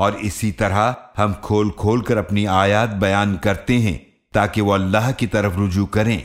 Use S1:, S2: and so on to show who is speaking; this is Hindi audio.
S1: और इसी तरह हम खोल खोल कर अपनी आयात बयान करते हैं ताकि वो अल्लाह की तरफ़ रुजू करें।